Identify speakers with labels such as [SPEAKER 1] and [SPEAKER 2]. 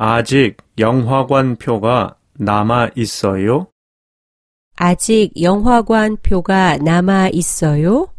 [SPEAKER 1] 아직 영화관 표가 남아 있어요?
[SPEAKER 2] 아직 영화관 표가 남아 있어요?